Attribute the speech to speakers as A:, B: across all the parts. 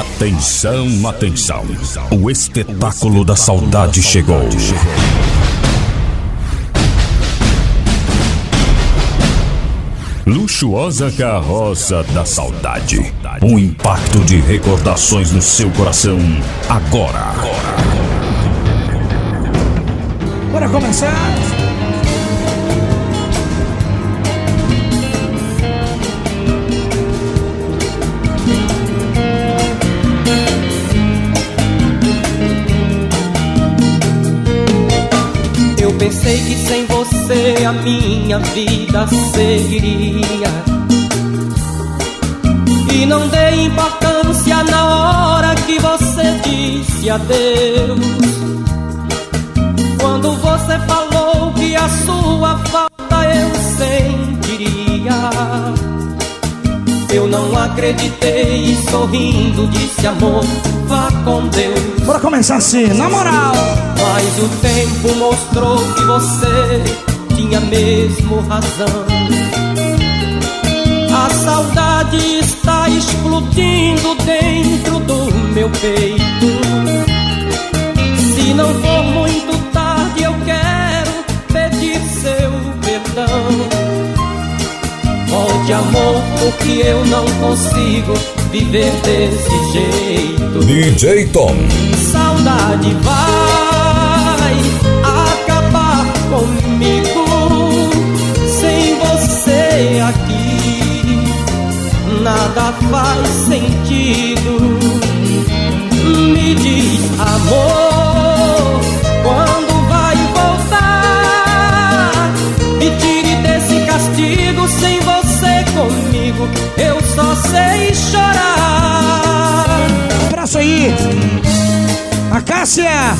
A: Atenção, atenção. O espetáculo da saudade chegou. Luxuosa carroça da saudade. Um impacto de recordações no seu coração. Agora.
B: Bora começar?
C: Minha vida seguiria. E não dei importância na hora que você disse adeus. Quando você falou que a sua falta eu sentiria. Eu não acreditei e sorrindo disse amor, vá com Deus.
B: Bora começar assim, na moral.
C: Mas o tempo mostrou que você tinha mesmo razão. A saudade está explodindo dentro do meu peito. Se não for muito tarde, eu quero pedir seu perdão. Volte, amor, porque eu não consigo viver desse jeito.
A: DJ Tom.
C: Saudade vai Nada faz sentido. Me diz, amor, quando vai voltar? Me tire desse castigo sem você comigo. Eu só sei chorar.
B: Um abraço aí. A Cássia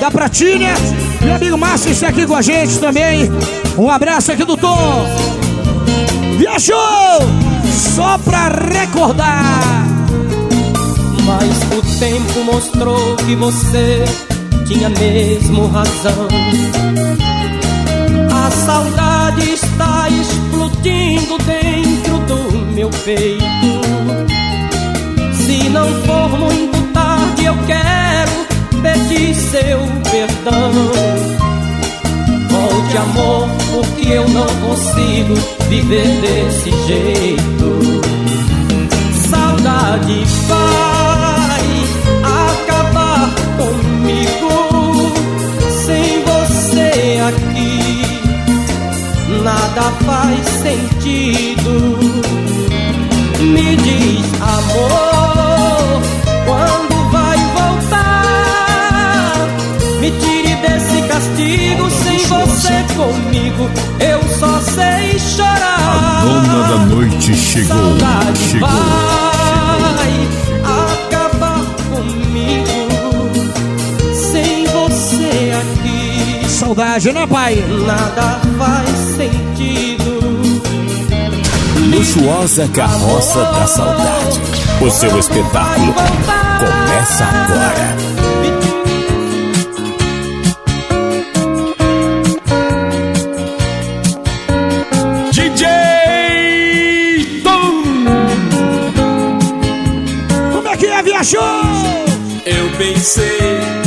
B: da Pratinha. Meu amigo Márcio está aqui com a gente também. Um abraço aqui do Tom. Viajou! Só pra recordar.
C: Mas o tempo mostrou que você tinha mesmo razão. A saudade está explodindo dentro do meu peito. Se não for muito tarde, eu quero pedir seu perdão. Volte, amor, porque eu não consigo viver desse jeito. Saudade vai acabar comigo sem você aqui. Nada faz sentido. Me diz, amor, quando castigo sem você comigo. Eu só sei chorar.
A: Dona da noite chegou.
C: Saudade
A: Chegou.
C: vai acabar comigo sem você aqui.
B: Saudade, né, pai?
C: Nada faz sentido.
A: Luxuosa carroça da saudade. O seu espetáculo começa agora.
B: Viajou?
D: Eu pensei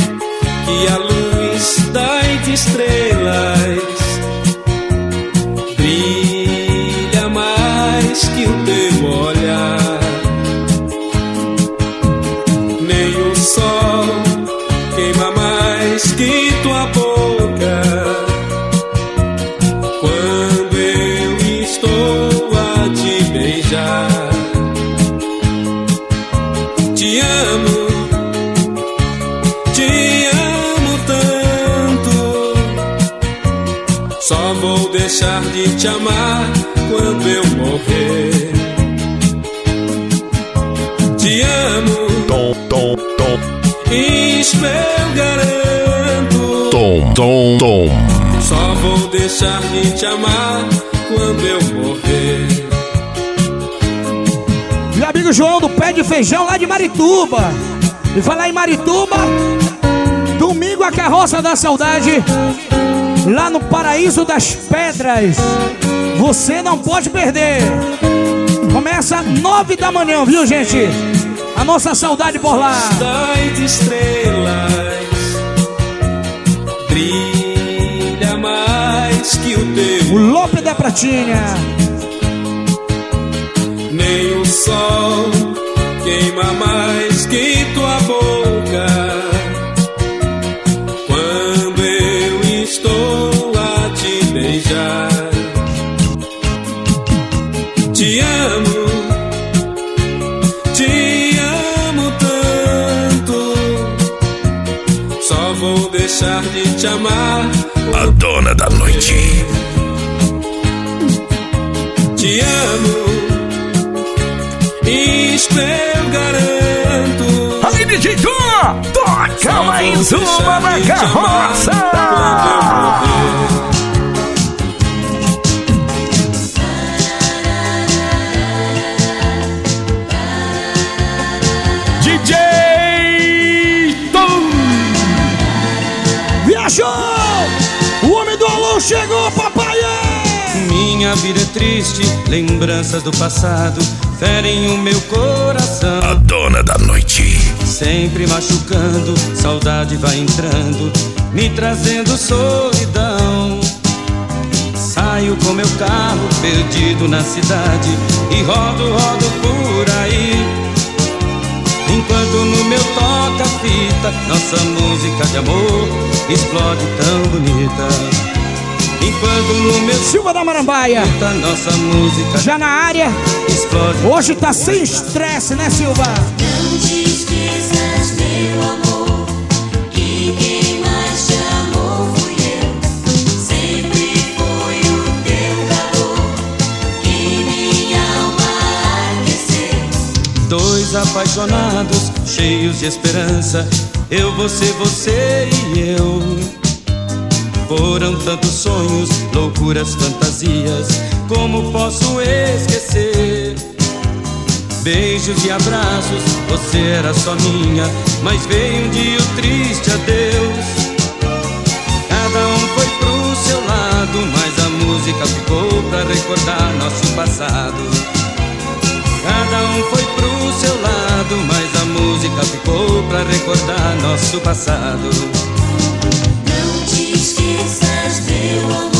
D: te amar quando eu morrer. Te amo,
A: Tom, tom, tom.
D: isso eu garanto.
A: Tom, tom, tom.
D: Só vou deixar de te amar quando eu morrer.
B: Meu amigo João do Pé de Feijão lá de Marituba. E falar em Marituba, domingo a carroça da saudade, lá no Paraíso das Pedras. Você não pode perder. Começa às nove da manhã, viu gente? A nossa saudade por lá.
D: Das estrelas brilha mais que o teu.
B: O Lope da Pratinha.
D: Nem o sol queima mais que tua boca. Deixar de te amar.
E: A dona da noite.
D: Te amo, isto eu garanto.
F: DJ Tom, toca mais uma na carroça!
G: Triste, lembranças do passado ferem o meu coração.
E: A dona da noite.
G: Sempre machucando, saudade vai entrando, me trazendo solidão. Saio com meu carro perdido na cidade e rodo, rodo por aí. Enquanto no meu toca-fita, nossa música de amor explode tão bonita. Enquanto no meu
B: Silva da Marambaia,
G: toca, nossa música
B: já na área.
G: explode
B: Hoje tá sem estresse, né, Silva?
H: Não te esqueças, meu amor, que quem mais te amou fui eu. Sempre foi o teu calor que minha alma aqueceu.
G: Dois apaixonados, cheios de esperança. Eu, você, você e eu. Foram tantos sonhos, loucuras, fantasias. Como posso esquecer? Beijos e abraços, você era só minha. Mas veio um dia o triste adeus. Cada um foi pro seu lado, mas a música ficou pra recordar nosso passado. Cada um foi pro seu lado, mas a música ficou pra recordar nosso passado.
H: Esqueças, meu amor,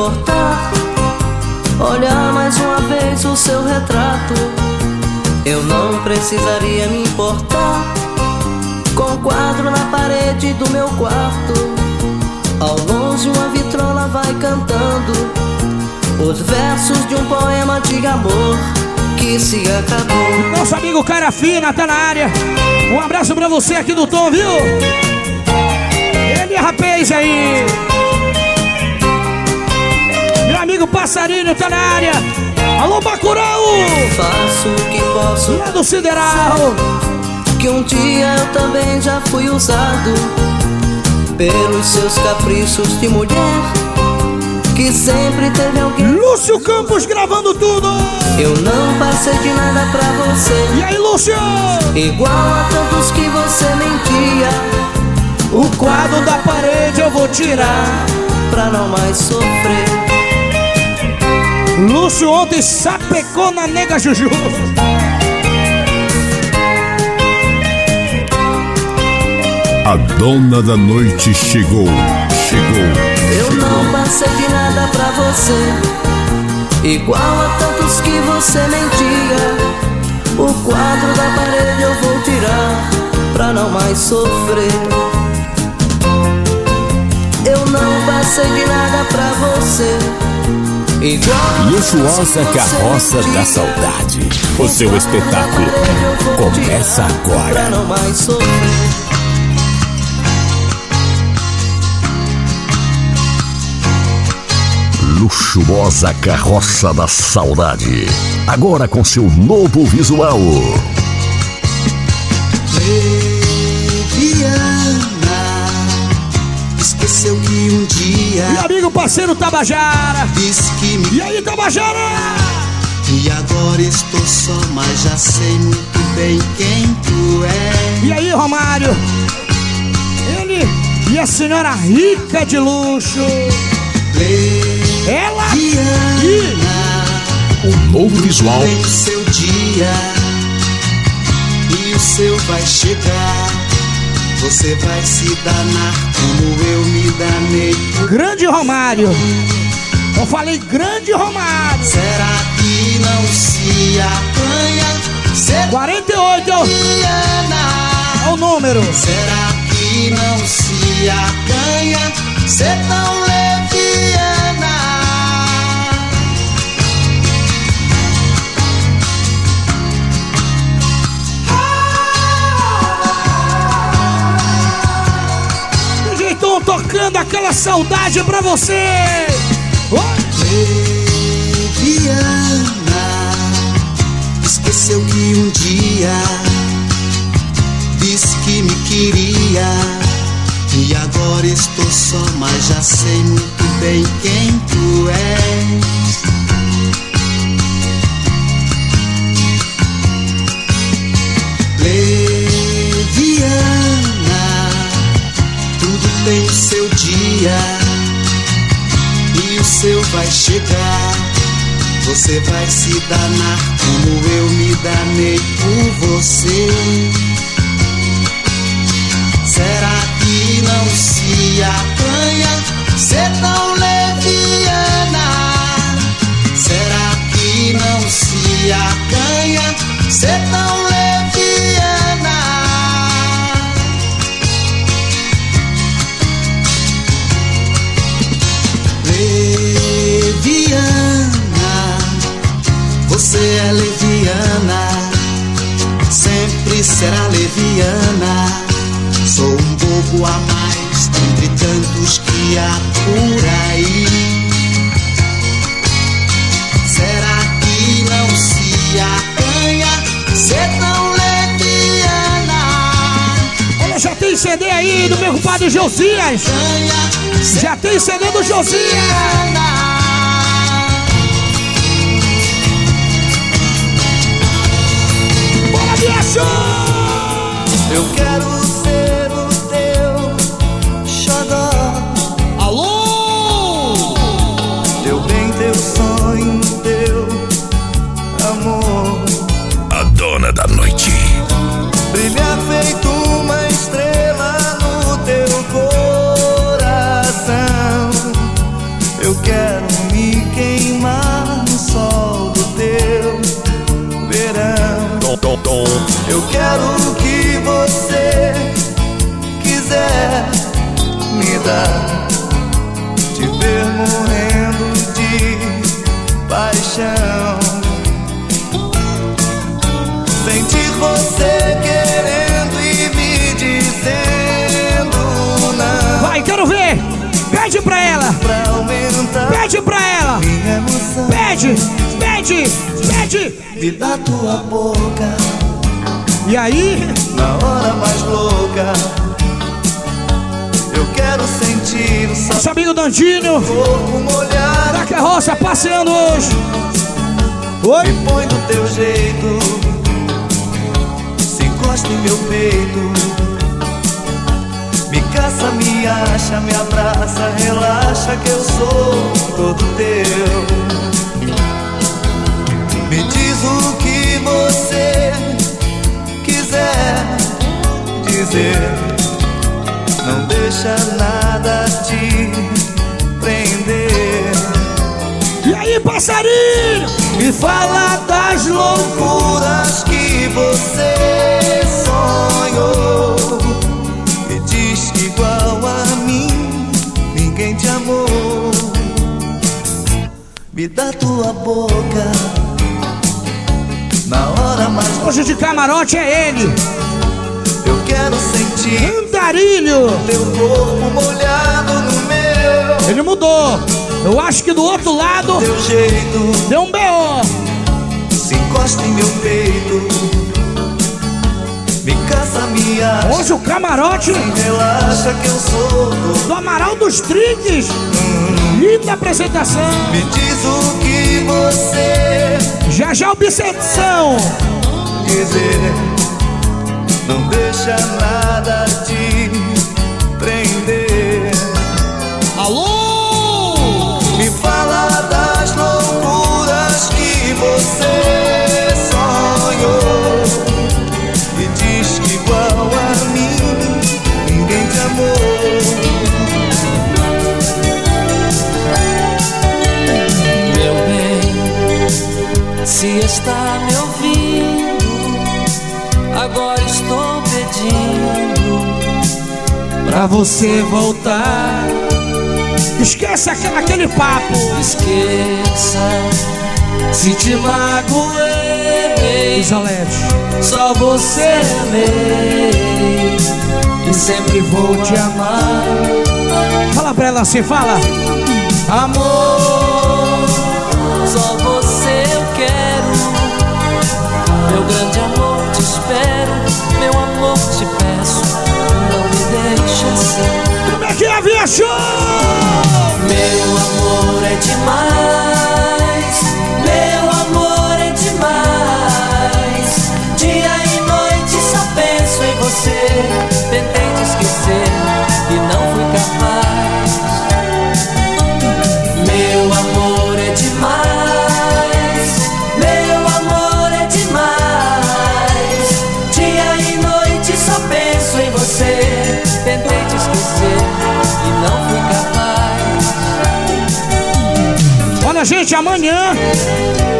I: suportar Olhar mais uma vez o seu retrato Eu não precisaria me importar Com o quadro na parede do meu quarto Ao longe uma vitrola vai cantando Os versos de um poema de amor Que se acabou
B: Nosso amigo Cara Fina tá na área. Um abraço pra você aqui do Tom, viu? Ele é rapaz aí. Passarinho tá na área. Alô, Bacurau!
I: Faço o que posso
B: Lá do Sideral.
I: Que um dia eu também já fui usado Pelos seus caprichos de mulher Que sempre teve alguém
B: Lúcio Campos gravando tudo.
I: Eu não passei de nada pra você
B: E aí, Lúcio?
I: Igual a tantos que você mentia
B: O quadro da parede eu vou tirar.
I: Pra não mais sofrer
B: Lúcio ontem sapecou na nega Juju.
E: A dona da noite chegou. Chegou.
I: Eu não passei de nada pra você Igual a tantos que você mentia O quadro da parede eu vou tirar Pra não mais sofrer
J: Eu não passei de nada pra você.
I: Luxuosa Carroça da Saudade. O seu espetáculo começa agora. Luxuosa Carroça da Saudade. Agora com seu novo visual.
B: Amigo parceiro Tabajara.
K: disse que me
B: E aí, Tabajara?
K: E agora estou só, mas já sei muito bem quem tu é
B: E aí, Romário? Ele e a senhora rica de luxo. Ela e
I: O novo visual
K: Vem o seu dia E o seu vai chegar Você vai se danar como eu me danei
B: grande Romário. Eu falei grande Romário.
K: Será que não se apanha? Ser
B: 48 é o- número.
K: Será que não se acanha ser tão leviana?
B: Tocando aquela saudade pra você. Oi.
K: Leviana esqueceu que um dia disse que me queria e agora estou só, mas já sei muito bem quem tu és. Dia e o seu vai chegar. Você vai se danar como eu me danei por você. Será que não se apanha ser tão leviana? Será que não se acanha ser tão você é leviana, sempre será leviana. Sou um bobo a mais entre tantos que há por aí. Será que não se acanha ser tão leviana?
B: Olha, já tem CD aí do meu compadre Josias. Já tem CD do Josias. Bicho!
J: Eu quero Eu quero o que você quiser me dar. Te ver morrendo de paixão. Sentir você querendo e me dizendo não
B: Vai, quero ver! Pede pra ela!
J: pra
B: Pede pra ela!
J: minha emoção.
B: Pede! Pede! Pede!
J: Me dá tua boca
B: E aí?
J: na hora mais louca. Eu quero sentir o
B: Dandinho
J: corpo molhado.
B: da carroça passeando hoje. Oi?
J: Me põe do teu jeito, se encosta em meu peito. Me caça, me acha, me abraça, relaxa que eu sou todo teu. Me diz o que você dizer. Não deixa nada te prender.
B: E aí, passarinho?
J: Me fala das loucuras que você sonhou. Me diz que igual a te amou. Me dá tua boca na hora mais.
B: Hoje de camarote é ele,
J: quero sentir
B: Andarilho.
J: teu corpo molhado no meu.
B: Ele mudou. Eu acho que do outro lado
J: Teu jeito
B: deu um B.O.
J: se encosta em meu peito. Me caça, me acha.
B: Hoje o camarote
J: Relaxa que eu sou do
B: do Amaral dos Trinques. Linda apresentação.
J: Me diz o que você
B: Já já obsessão.
J: dizer. Não deixa nada te prender.
B: Alô?
J: Me fala das loucuras que você sonhou. E diz que igual a mim ninguém te amou.
I: Meu bem, se está me
B: Pra você voltar. Esqueça aquele, aquele papo.
I: Esqueça se te magoei.
B: Isolete.
I: Só você amei e sempre vou te amar.
B: Fala pra ela assim, fala.
I: Amor, só você eu quero. Meu grande amor,
B: que é, Via Show?
I: Meu amor é demais.
B: Olha, gente, amanhã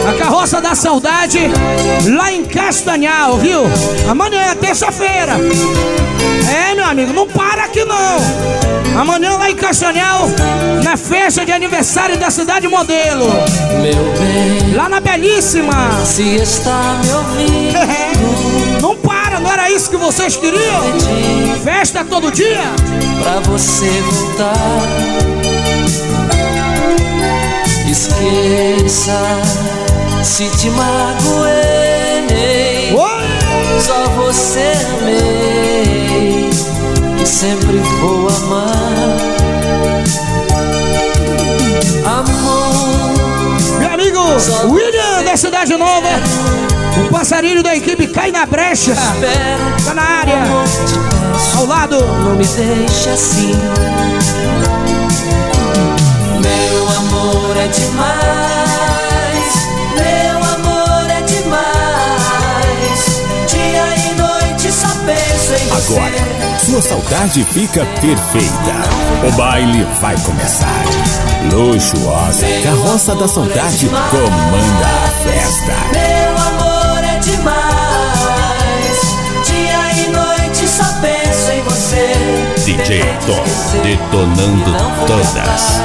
B: a carroça da saudade lá em Castanhal, viu? Amanhã é terça-feira. É, meu amigo, não para aqui não. Amanhã lá em Castanhal, na festa de aniversário da cidade modelo.
I: Meu bem,
B: Lá na Belíssima.
I: se está me ouvindo,
B: Não para, não era isso que vocês queriam? Festa todo dia?
I: pra você voltar. Esqueça se te magoei.
B: Oi!
I: Só você amei e sempre vou amar. Amor,
B: Meu amigo William da Cidade Nova. O passarinho da equipe cai na brecha. Tá na área. Ao lado.
I: Não me deixe assim. Amor é demais. Meu amor é demais. Dia e noite só penso em você.
A: Agora, sua saudade fica perfeita. O baile vai começar. Luxuosa Carroça da Saudade comanda a festa.
I: Meu amor é demais. Dia e noite só penso em você.
A: DJ Tom, detonando todas.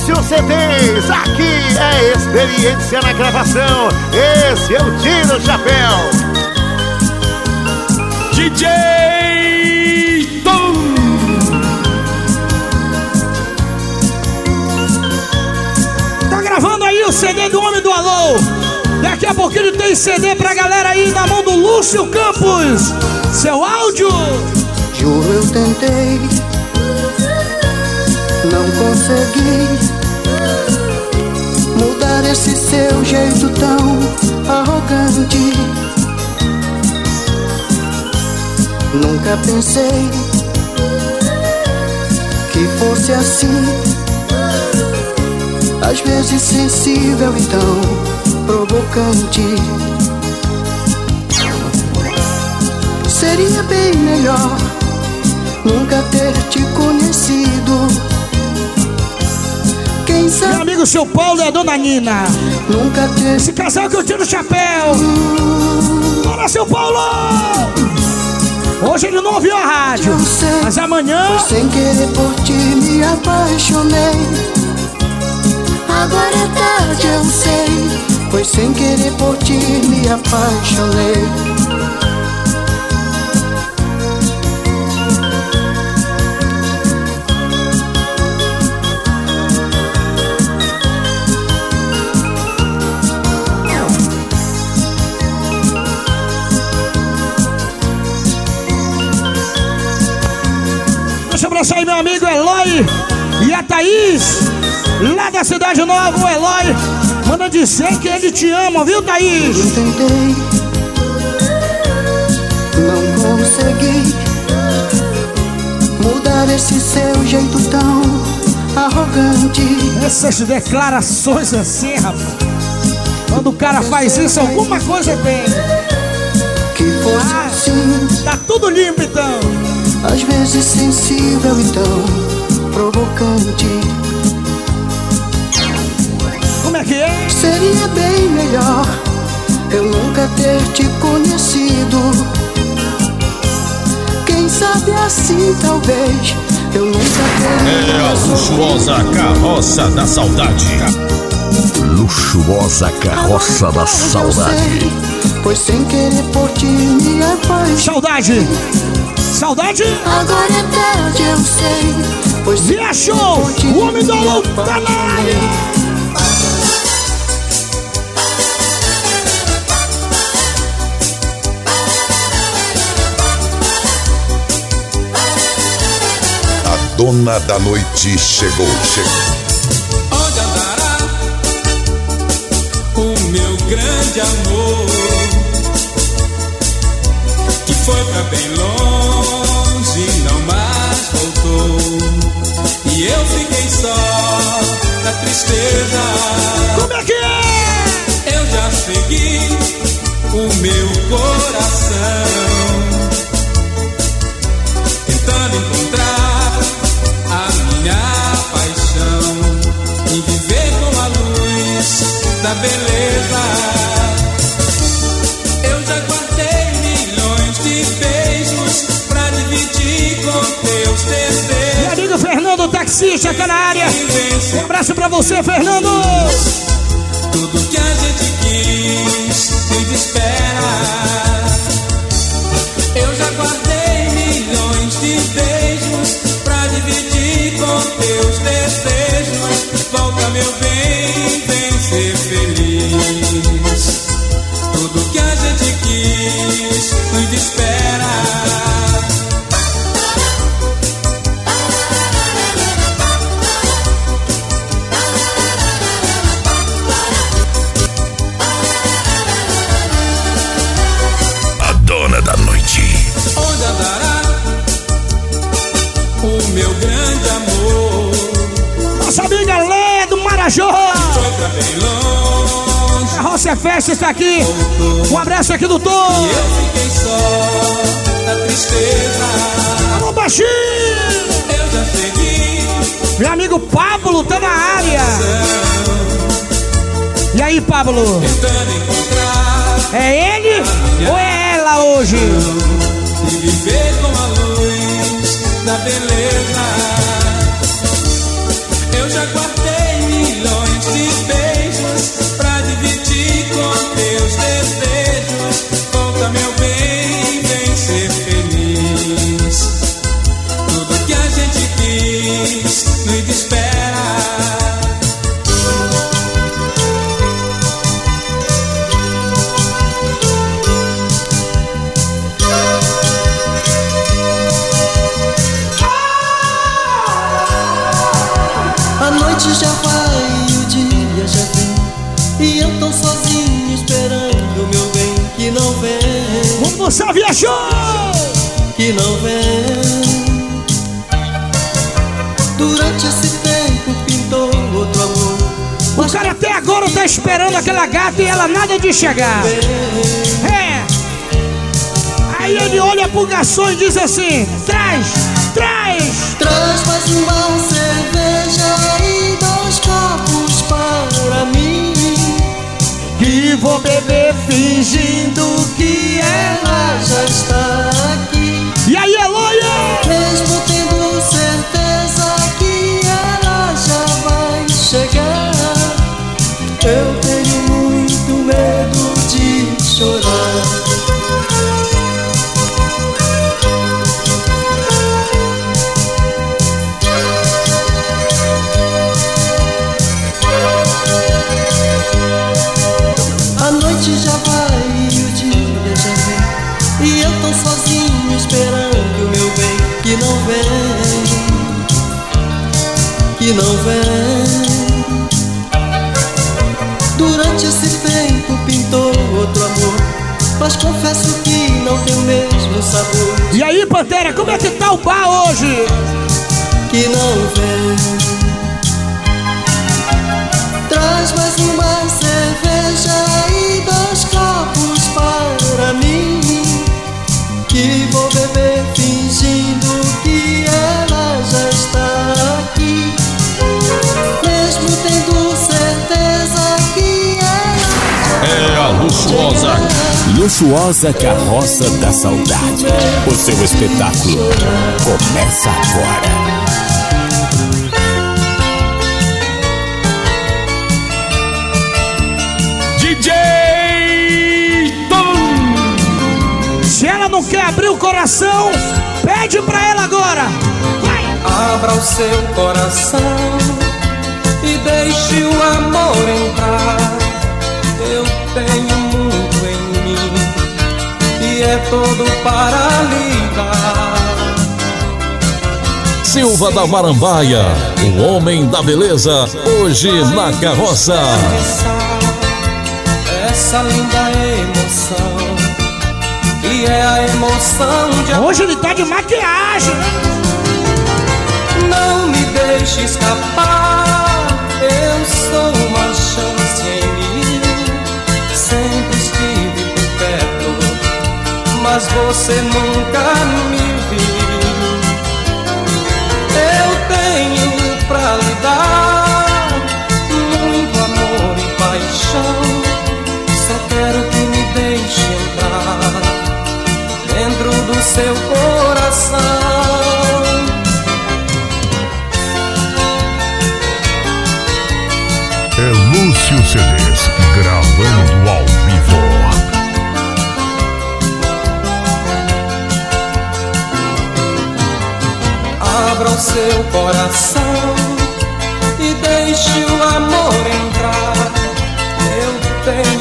L: Lúcio CDs, aqui é experiência na gravação. Esse é o Tiro Chapéu.
D: DJ Tom.
B: Tá gravando aí o CD do Homem do Alô. Daqui a pouquinho tem CD pra galera aí na mão do Lúcio Campos. Seu áudio.
M: Juro eu tentei, não consegui mudar esse seu jeito tão arrogante. Nunca pensei que fosse assim, às vezes sensível e tão provocante. Seria bem melhor nunca ter te conhecido. Quem
B: Meu
M: sabe
B: amigo, seu Paulo e a dona Nina.
M: nunca ter
B: Esse casal que eu tiro o chapéu. Bora, seu Paulo! Hoje ele não ouviu a rádio,
M: sei.
B: mas amanhã
M: sem querer por ti me apaixonei. Agora é tarde, eu sei. Foi sem querer por ti me apaixonei.
B: Eu abraçar aí meu amigo Eloy e a Thaís, lá da Cidade Nova, o Eloy. Manda dizer que ele te ama, viu, Thaís?
M: Tentei, não consegui mudar esse seu jeito tão arrogante.
B: Essas declarações assim, rapaz. Quando o cara faz isso, alguma coisa tem.
M: Que fosse
B: Ah.
M: assim,
B: Tá tudo limpo então.
M: Às vezes sensível e tão provocante.
B: Como é que é?
M: Seria bem melhor eu nunca ter te conhecido. Quem sabe assim, talvez eu nunca teria.
A: É a luxuosa carroça da saudade. Luxuosa carroça da saudade.
M: Pois sem querer por ti me apaixonei.
B: Saudade. Saudade?
M: Agora é tarde, eu sei. Pois por ti
B: O homem do louco tá na área.
N: A dona da noite chegou, chegou.
D: Onde andará o meu grande amor? Que foi pra bem longe, não mais voltou. E eu fiquei só na tristeza.
B: Como é que é?
D: Eu já segui o meu coração, tentando encontrar a minha paixão e viver com a luz da beleza.
B: Taxista, tá na área. Um abraço pra você, Fernando.
D: Tudo que a gente quis me espera. Eu já guardei milhões de beijos pra dividir com teus desejos. Volta, meu bem, A
B: Roça Festa está aqui. Um abraço aqui do Tom.
D: Eu fiquei só na tristeza.
B: Alô, baixinho.
D: Eu já segui
B: Meu amigo Pablo tá na área. E aí, Pablo? É ele ou é ela hoje?
D: e viver com a luz da beleza. Eu já guardei
B: dançar, viajou!
I: que não vem. Durante esse tempo pintou outro amor.
B: O cara até agora tá esperando aquela gata e ela nada de chegar. É. Aí ele olha pro garçom e diz assim: traz, traz.
I: Traz mais uma cerveja e dois copos para mim.
B: Que vou beber fingindo que
I: Ela já está aqui.
B: Como é que tá o bar hoje?
I: que não vem.
A: Luxuosa Carroça da Saudade. O seu espetáculo começa agora.
F: DJ Tom.
B: Se ela não quer abrir o coração, pede pra ela agora. Vai!
C: Abra o seu coração e deixe o amor entrar. Eu tenho e é todo para ligar.
O: Silva da Marambaia, o homem da beleza, hoje na carroça.
C: Essa linda emoção e é a emoção de
B: Hoje ele tá de maquiagem.
C: Não me deixe escapar. Eu sou uma chance mas você nunca me viu. Eu tenho pra lhe dar muito amor e paixão. Só quero que me deixe entrar dentro do seu coração.
L: É Lúcio CDs gravando
C: seu coração e deixe o amor entrar. Eu tenho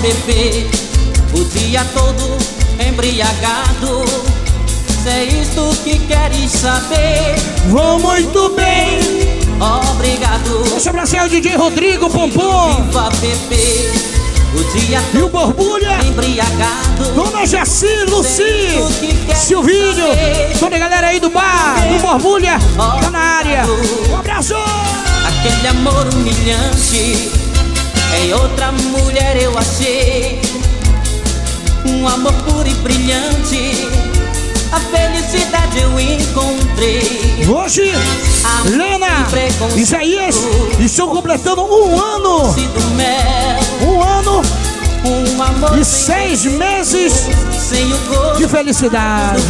P: beber o dia todo embriagado. Se é isto que queres saber,
B: Vou muito bem.
P: obrigado.
B: Deixa pra ser o DJ Rodrigo Pompom.
P: Vivo a beber o dia
B: E o Borbulha.
P: embriagado.
B: Dona Jaci, Luci, Silvinho, toda a galera aí do bar, do Borbulha, tá na área. Um abraço!
P: Aquele amor humilhante Em outra mulher eu achei Um amor puro e brilhante. A felicidade eu encontrei.
B: Hoje, Lena, Isaías estão completando um ano. Um ano
P: Um amor
B: e seis meses
P: sem o gosto
B: de felicidade.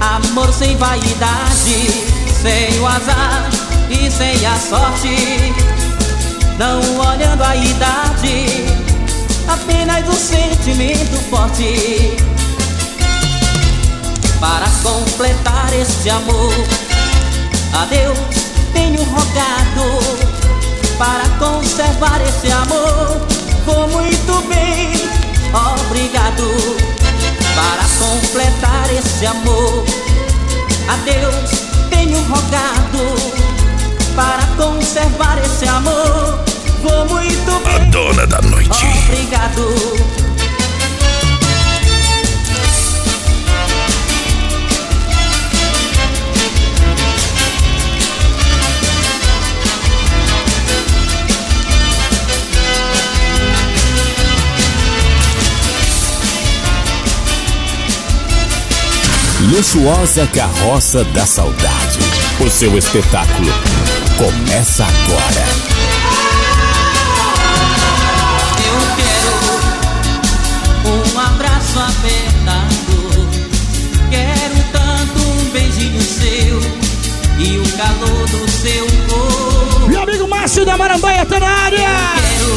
P: Amor sem vaidade Sem o azar e sem a sorte Não olhando a idade Apenas o sentimento forte. Para completar este amor A Deus tenho rogado Para conservar esse amor. Vou muito bem, obrigado. Para completar esse amor A Deus tenho rogado Para conservar esse amor Vou muito bem
N: dona da noite.
P: Obrigado.
A: Luxuosa Carroça da Saudade. O seu espetáculo começa agora.
P: Apertado. Quero tanto um beijinho seu e o calor do seu corpo.
B: Meu amigo Márcio da Marambaia tá na área.
P: Quero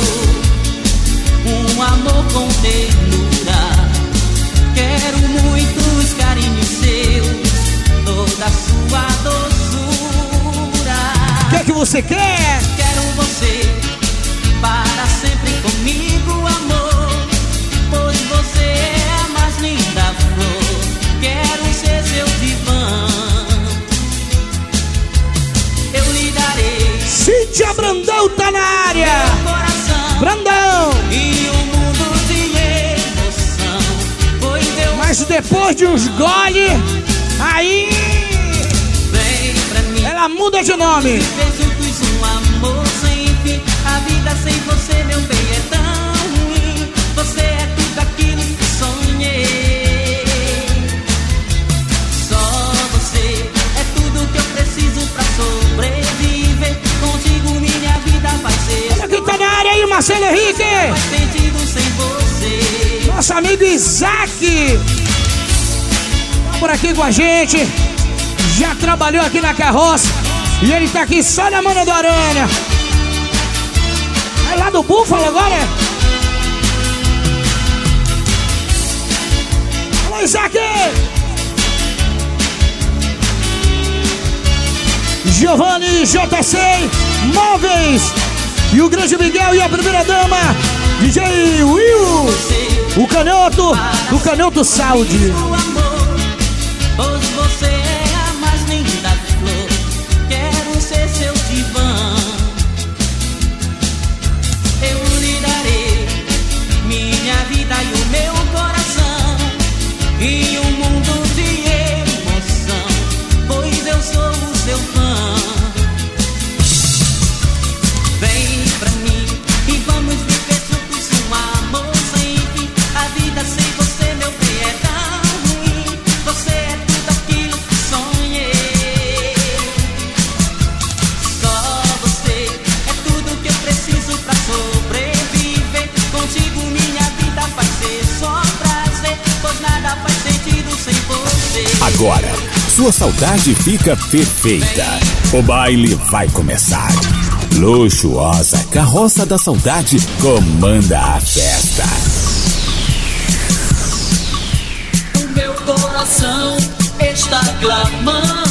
P: um amor com ternura. Quero muitos carinhos seus, toda a sua doçura.
B: O que é que você quer?
P: Quero você para sempre comigo, amor. Pois você é
B: Cíntia Brandão tá na área. Brandão.
P: e um mundo de emoção. Pois eu
B: Mas depois de uns gole, aí ela muda de nome.
P: Juntos um amor sem fim. A vida sem você, meu bem, é tão ruim. Você é tudo aquilo que sonhei. Só você é tudo que eu preciso pra sobreviver.
B: Olha quem tá na área aí, Marcelo Henrique. Nosso amigo Isaac. Tá por aqui com a gente. Já trabalhou aqui na carroça. E ele tá aqui só na mana do Aranha. É lá do Búfalo agora? é? Alô, Isaac! Giovanni JC Móveis e o grande Miguel e a primeira dama DJ Will o canhoto do canhoto Saúde.
P: Pois você é
A: saudade fica perfeita. O baile vai começar. Luxuosa Carroça da Saudade comanda a festa.
P: O meu coração está clamando.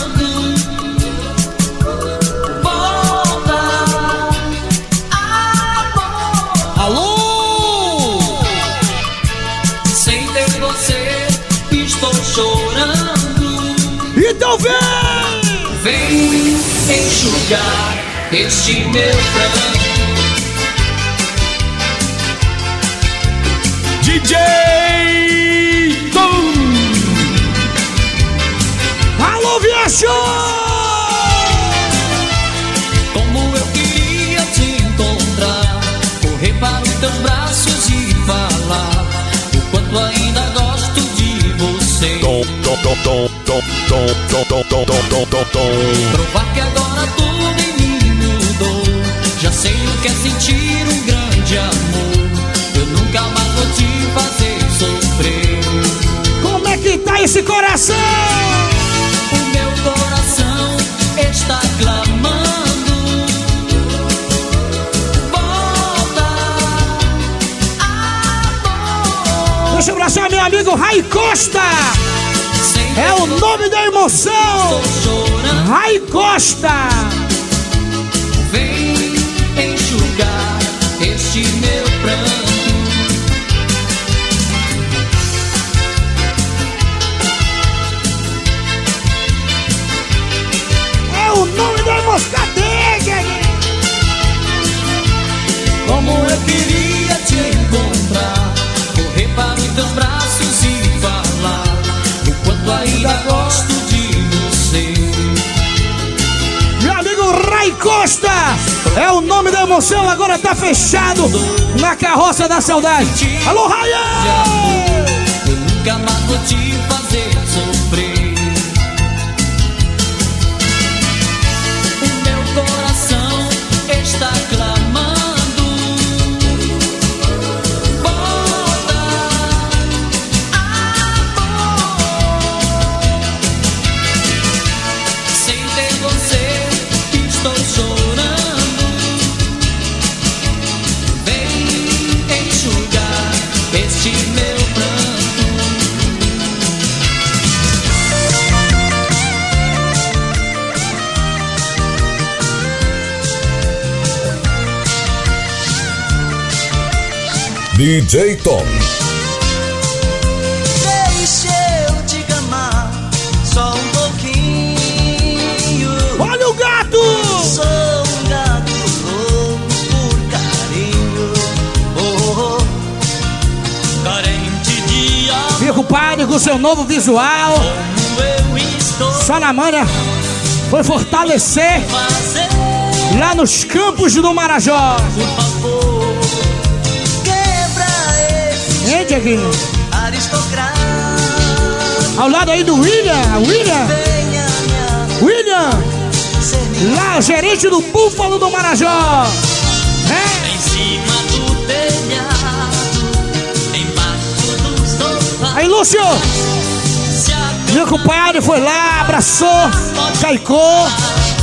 B: Então vem!
P: Vem enxugar este meu pranto.
F: DJ Tom.
B: Alô, viajou!
P: Como eu queria te encontrar, correr para os teus braços e falar o quanto ainda gosto de você.
N: Tom, tom, tom, tom, tom, tom, tom, tom, tom, tom, tom, tom.
P: Provar que agora tudo em mim mudou. Já sei o que é sentir um grande amor. Eu nunca mais vou te fazer sofrer.
B: Como é que tá esse coração?
P: O meu coração está clamando. Volta, amor.
B: Deixa eu abraçar meu amigo Rai Costa. É o nome da emoção. Rai Costa.
P: Vem enxugar este meu pranto.
B: É o nome da emoção. Cadê?
P: Como eu queria
Q: para em teus braços e o quanto ainda gosto de você.
B: Meu amigo Rai Costa é o nome da emoção, agora tá fechado na carroça da saudade. Alô, Raia!
Q: Eu nunca mais vou te fazer
N: DJ Tom.
R: Deixa eu te gamar só um pouquinho.
B: Olha o gato!
R: Sou um gato louco por carinho. Oh, oh. Carente de amor.
B: Meu compadre com seu novo visual.
R: Eu estou
B: Só na manha foi fortalecer lá nos campos do Marajó.
R: Por favor,
B: Dieguinho?
R: aristocrata.
B: Ao lado aí do William, William, William, lá, gerente do Búfalo do Marajó. É?
R: em cima do telhado, embaixo do sofá.
B: Aí, Lúcio, meu compadre foi lá, abraçou, caicou,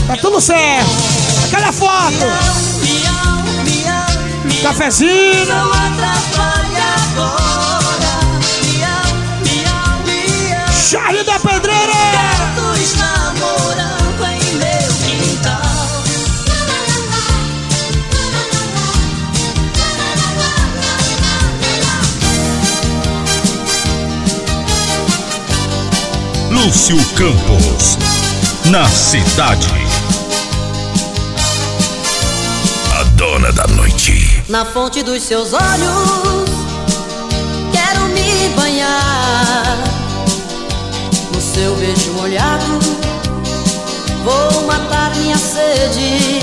B: tá tudo certo. Aquela foto, cafezinho.
R: não atrapalha agora.
B: Charlie da Pedreira!
R: Gatos namorando em meu quintal.
F: Lúcio Campos, na cidade. A dona da noite.
P: Na fonte dos seus olhos, seu beijo molhado, vou matar minha sede.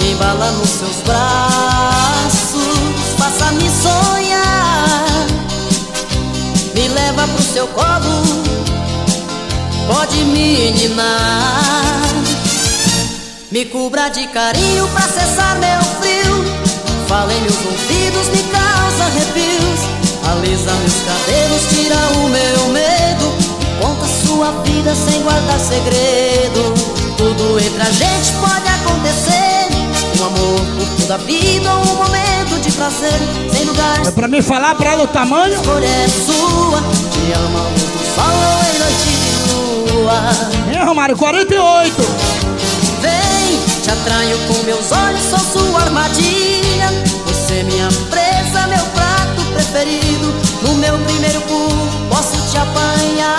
P: Me embala nos seus braços, faça-me sonhar. Me leva pro seu colo, pode me ninar. Me cubra de carinho pra cessar meu frio. Fala em meus ouvidos, me causa arrepios. Alisa meus cabelos, tira o meu medo. Conta sua vida sem guardar segredo. Tudo entre a gente pode acontecer. Um amor por toda a vida, um momento de prazer. Sem lugar,
B: É pra mim falar pra ela o tamanho?
P: escolha é sua. Te ama do sol em noite de lua.
B: É, Romário, 48.
P: Vem, te atraio com meus olhos, sou sua armadilha. Você minha presa, meu prato preferido. No meu primeiro pulo, posso te apanhar.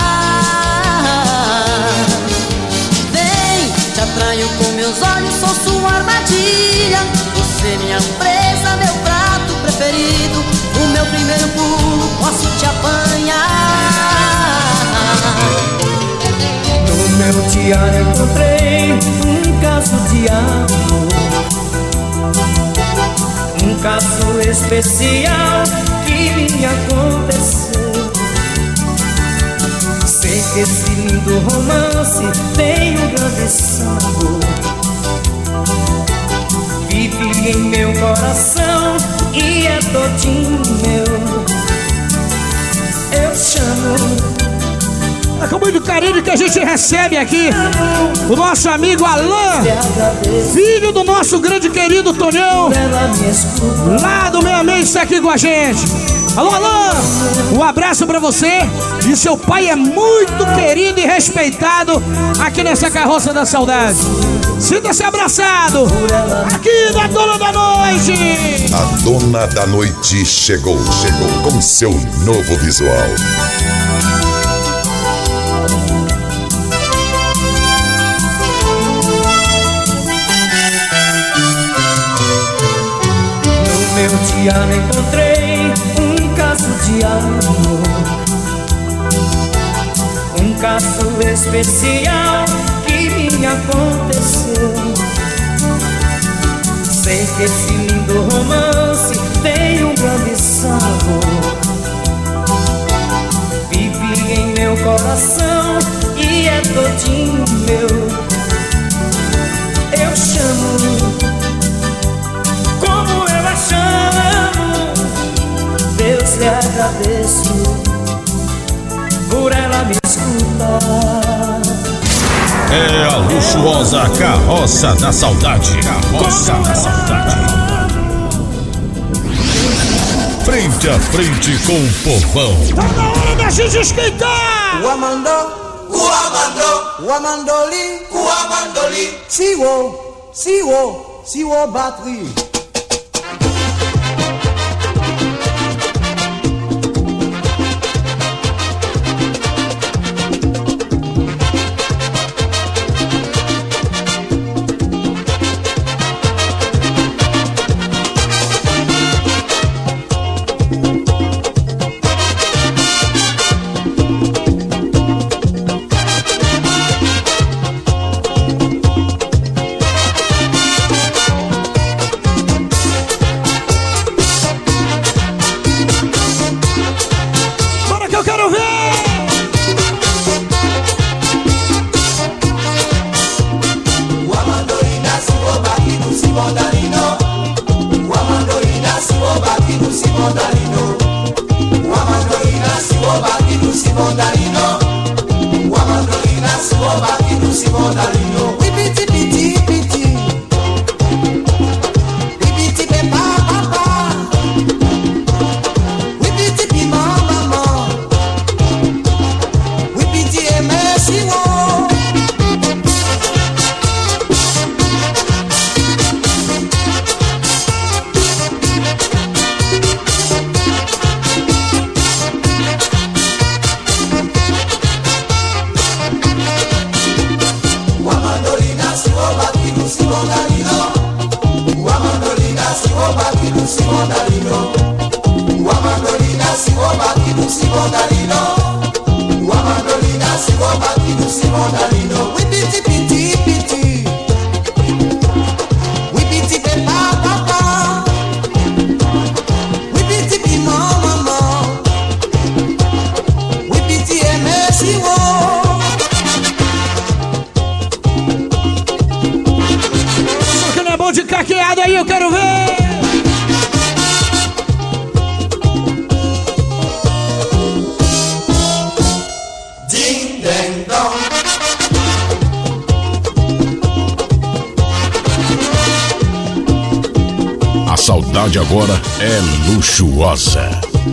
P: Vem, te atraio com meus olhos, sou sua armadilha. Você minha presa, meu prato preferido. No meu primeiro pulo, posso te apanhar.
Q: No meu diário encontrei um caso de amor Um caso especial que me aconteceu. Sei que esse lindo romance tem um grande sabor Vive em meu coração e é todinho meu Eu chamo
B: com muito carinho que a gente recebe aqui o nosso amigo Alain, filho do nosso grande querido Tonhão, lá do Meia Meia está aqui com a gente. Alô, Alain, um abraço pra você. E seu pai é muito querido e respeitado aqui nessa carroça da saudade. Sinta-se abraçado aqui da Dona da Noite.
N: A dona da noite chegou, chegou com seu novo visual.
Q: Meu diário encontrei um
I: de amor. Um caso especial que me aconteceu. Sei que esse lindo romance tem um grande sabor. Vive em meu coração É a
F: luxuosa carroça da saudade. Carroça da saudade. Frente a frente com o povão.
B: Tá na hora da gente esquentar!
K: O Amando, o Amando, o Amandoli, o Amandoli. Siwo, siwo, siwo batterie.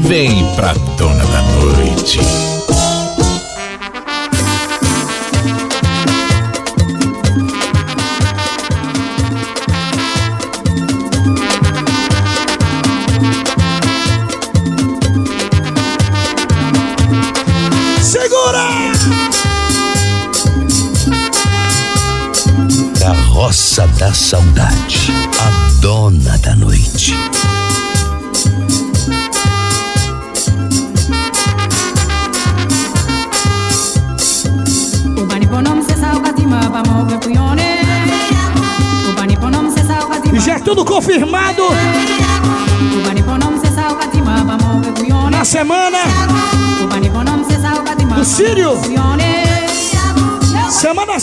F: Vem pra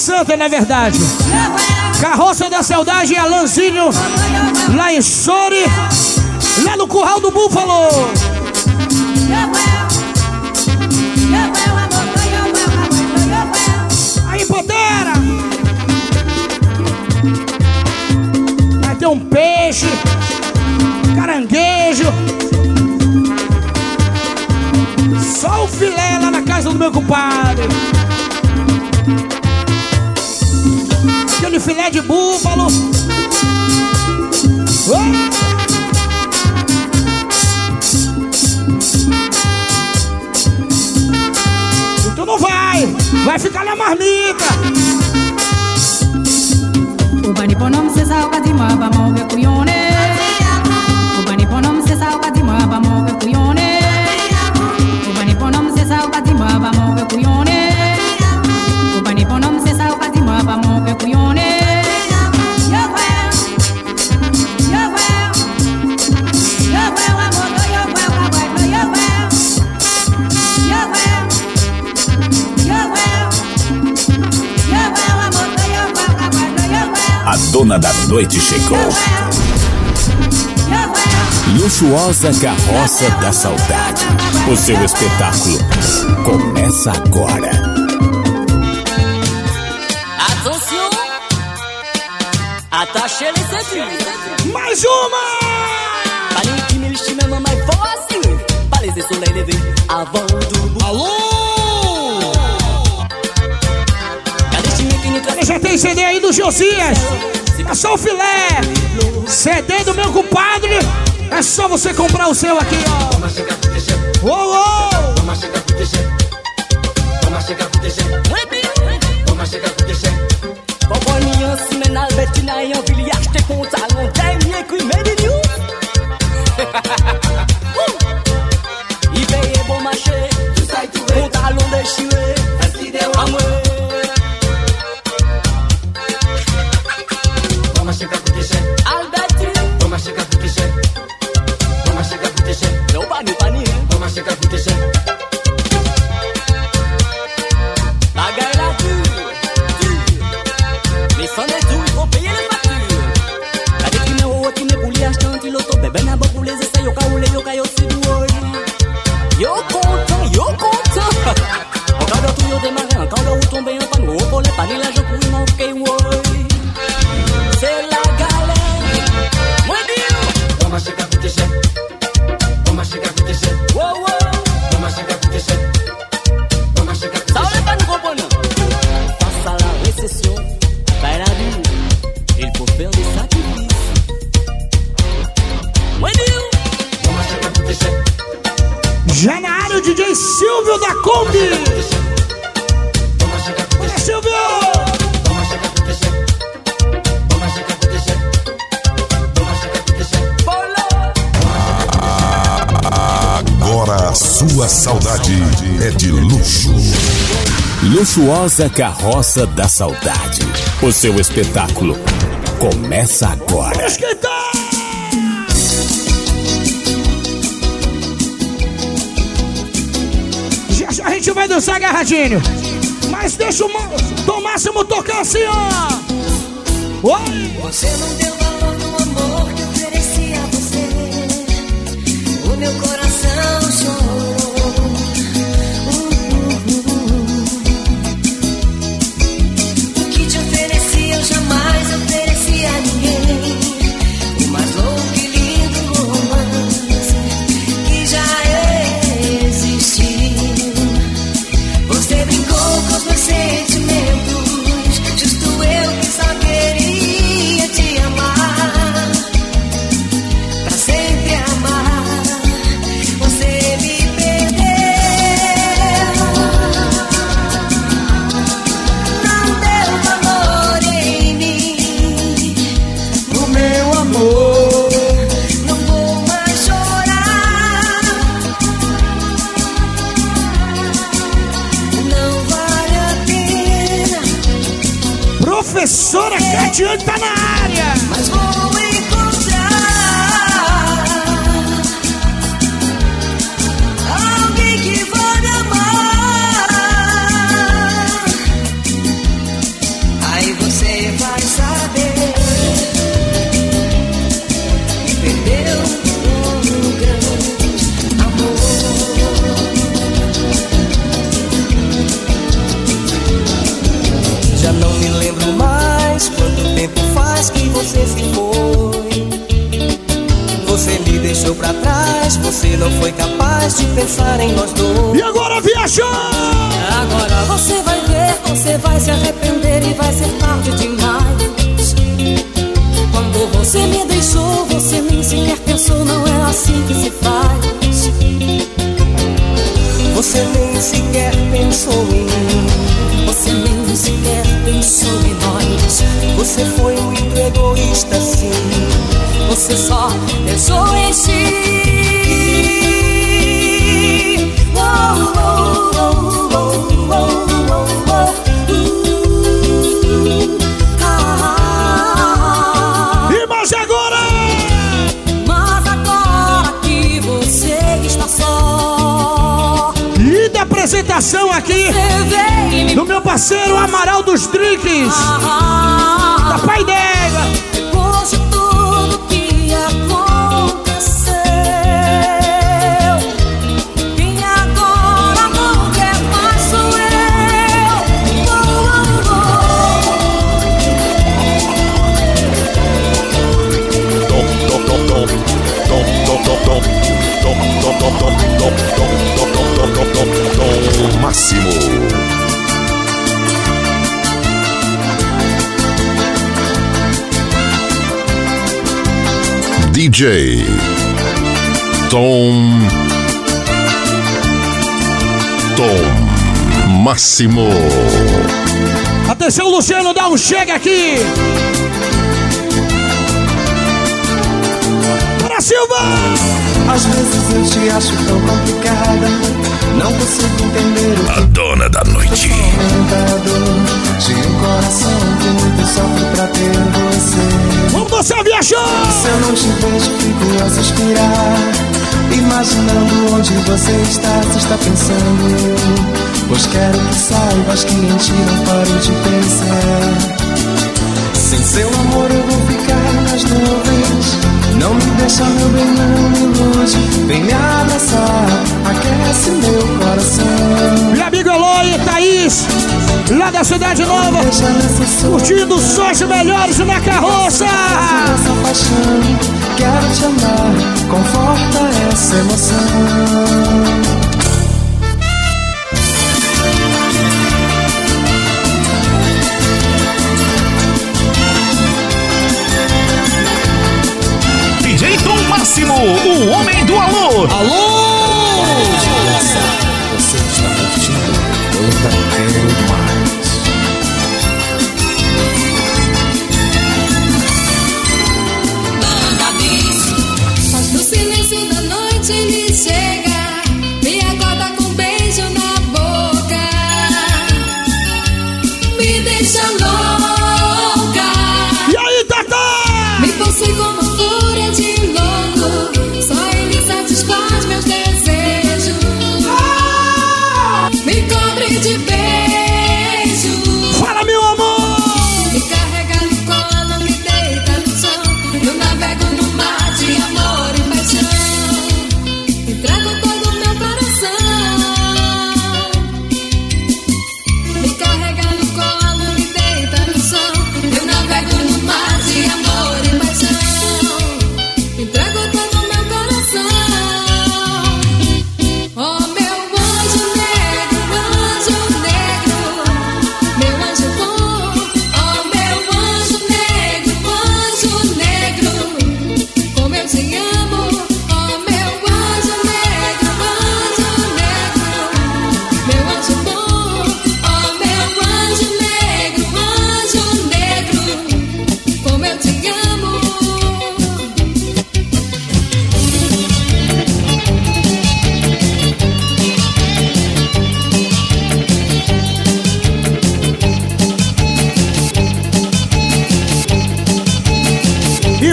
B: Santa, na verdade. Carroça da Saudade e Alanzinho lá em Sori, lá no Curral do Búfalo. Aí, Pantera! Vai ter um peixe, caranguejo. Só o filé lá na casa do meu compadre. Aquele filé de búfalo. E tu não vai, vai ficar na marmita.
S: Ubaniponom se sauka di maba moge kuyone Ubaniponom se sauka
A: dona da noite chegou. Luxuosa Carroça da Saudade. O seu espetáculo começa agora.
P: Atenção! Attachez les ceintures.
B: Mais uma!
P: Parlez qui me l'estime, maman, il faut assurer. Pas laisser soleil lever avant tout bout.
B: Alô! Já tem CD aí do Josias. É só o filé. CD do meu compadre. É só você comprar o seu aqui, ó. Uou, uou.
N: Boboninho, sinal, betina.
A: luxuosa carroça da saudade. O seu espetáculo começa agora.
B: Já, já a gente vai dançar agarradinho. Mas deixa o, Máximo tocar assim, ó. Oi!
G: Meu
B: parceiro Amaral dos Drinks. Da Pai Dega.
T: Depois de tudo que aconteceu Quem agora não quer mais sou eu oh, oh,
N: Máximo. DJ Tom Tom Máximo.
B: Atenção, Luciano, dá um chega aqui. Para Silva!
U: Às vezes eu te acho tão complicada, não consigo entender o
F: A dona da noite.
U: de um coração que muito sofre pra ter você.
B: Vamos dançar, viajou!
U: Se eu não te vejo, fico a suspirar, imaginando onde você está, se está pensando. Pois quero que saibas que em ti não paro de pensar. Sem seu amor eu vou ficar nas nuvens. Não me deixa, meu bem, não me ilude. Vem me abraçar, aquece meu coração.
B: Meu amigo Eloy e Thaís, lá da Cidade Nova, curtindo os sons melhores na carroça.
U: Essa paixão,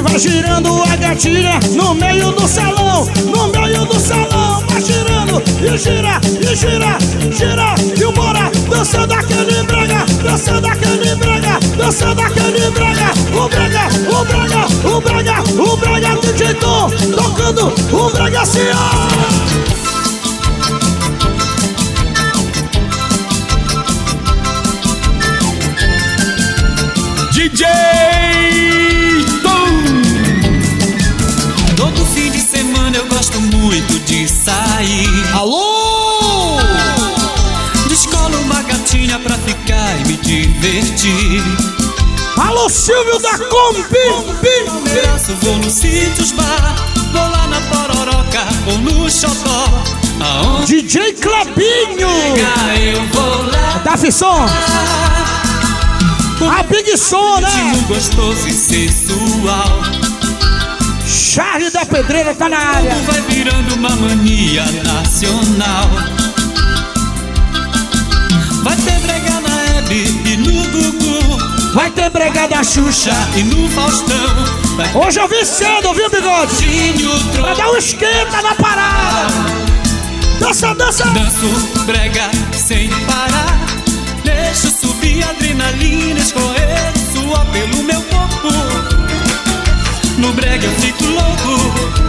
B: Vai girando a gatilha no meio do salão, no meio do salão, vai girando e gira, e gira, gira e bora dançando aquele brega, dançando aquele brega, dançando aquele brega, o brega, o brega, o brega, o brega do jeito, tocando o brega assim.
V: DJ
D: de sair.
B: Alô!
D: Descolo uma gatinha pra ficar e me divertir.
B: Alô, Silvio da Kombi!
D: No braço vou no sítios bar, vou lá na Pororoca ou no Xodó. Aonde
B: DJ Clebinho!
D: chegar eu vou lá.
B: Fisson! A Big Som, né?
D: Gostoso e sensual.
B: Charlie da Pedreira tá na área.
D: Vai virando uma mania nacional. Vai ter brega na Hebe e no Gugu.
B: Vai ter brega da Xuxa.
D: E no Faustão. Vai
B: Hoje eu vi cedo, viu, bigode? Pra dar um esquenta na parada. Dança, dança!
D: Danço, brega,
I: sem parar. Deixo subir a adrenalina, escorrer suor pelo meu corpo. No brega eu fico louco.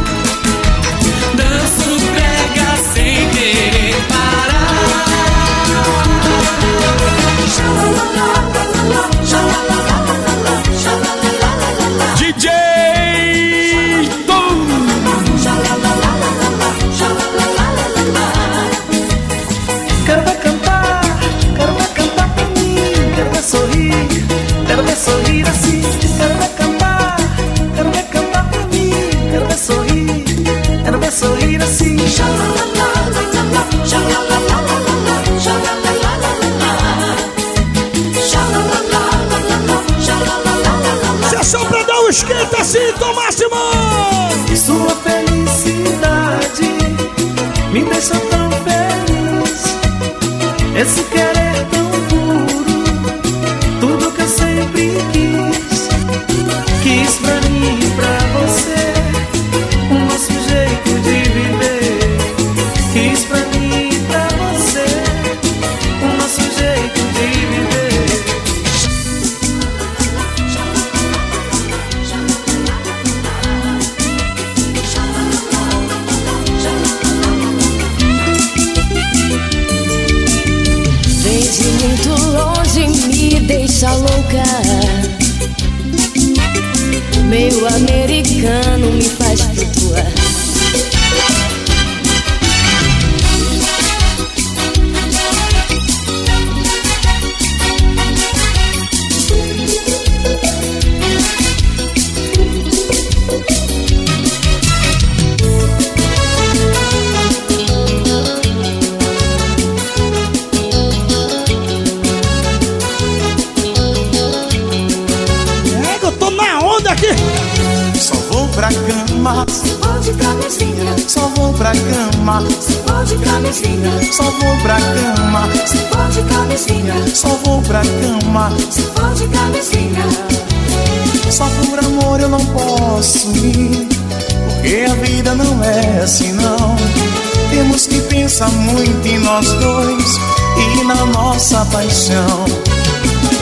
W: Pensar muito em nós dois e na nossa paixão.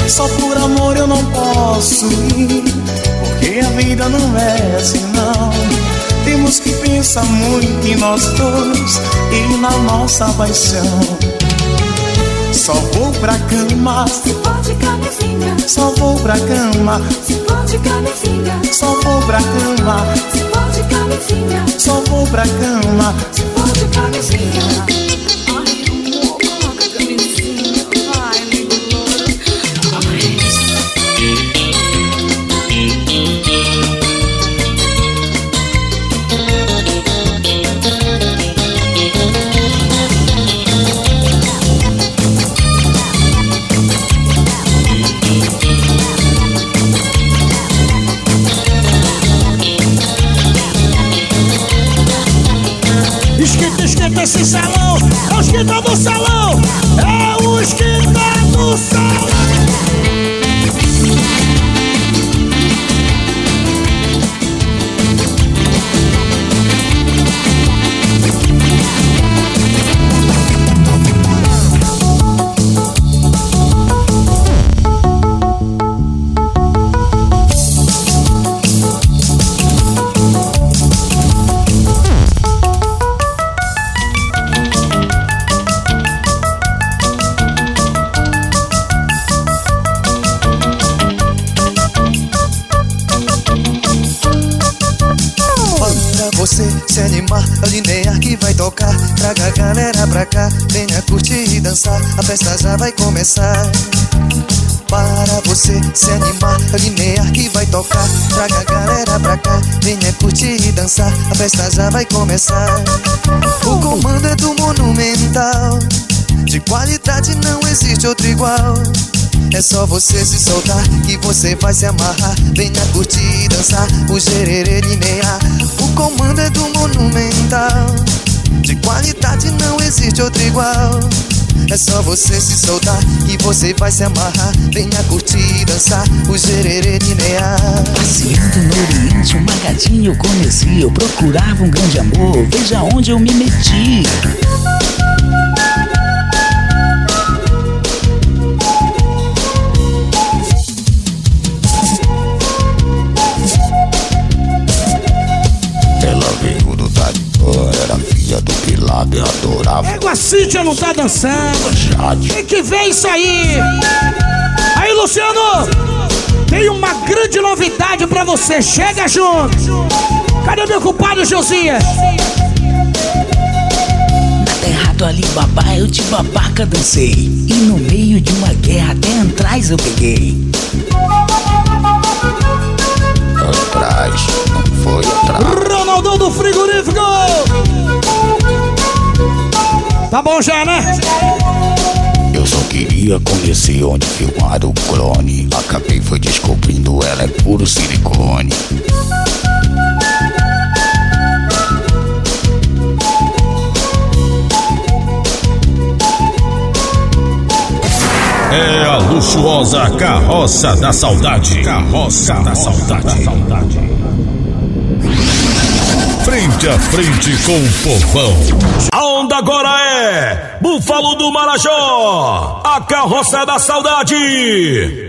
W: Só por amor eu não posso ir, porque a vida não é assim não. Temos que pensar muito em nós dois e na nossa paixão. Só vou pra cama,
B: Se for de camisinha,
W: só vou pra cama,
B: se for de camisinha,
W: só vou pra cama.
B: se for de camisinha,
W: Só vou pra cama,
B: se for de camisinha.
X: A festa já vai começar. O comando é do Monumental. De qualidade não existe outro igual. É só você se soltar que você vai se amarrar. Venha curtir e dançar o gererê linear. O comando é do Monumental. De qualidade não existe outro igual. É só você se soltar que você vai se amarrar. Venha curtir e dançar o gererê linear.
Y: Passeando no Oriente, uma gatinha eu conheci. Eu procurava um grande amor, veja onde eu me meti.
K: Eu adorava.
B: Égua Cíntia não tá dançando.
K: Jade.
B: Tem que ver isso aí. Aí, Luciano, tem uma grande novidade pra você. Chega junto. Cadê meu compadre Josias?
Y: Na terra do Alibaba eu de babaca dancei. E no meio de uma guerra até atrás eu peguei.
K: Atrás, não foi atrás.
B: Ronaldão do frigorífico. Tá bom já, né?
K: Eu só queria conhecer onde filmaram o clone. Acabei foi descobrindo ela é puro silicone.
F: É a luxuosa Carroça da Saudade. Carroça da Saudade. Frente a frente com o povão.
Z: Agora é Búfalo do Marajó, a carroça da saudade.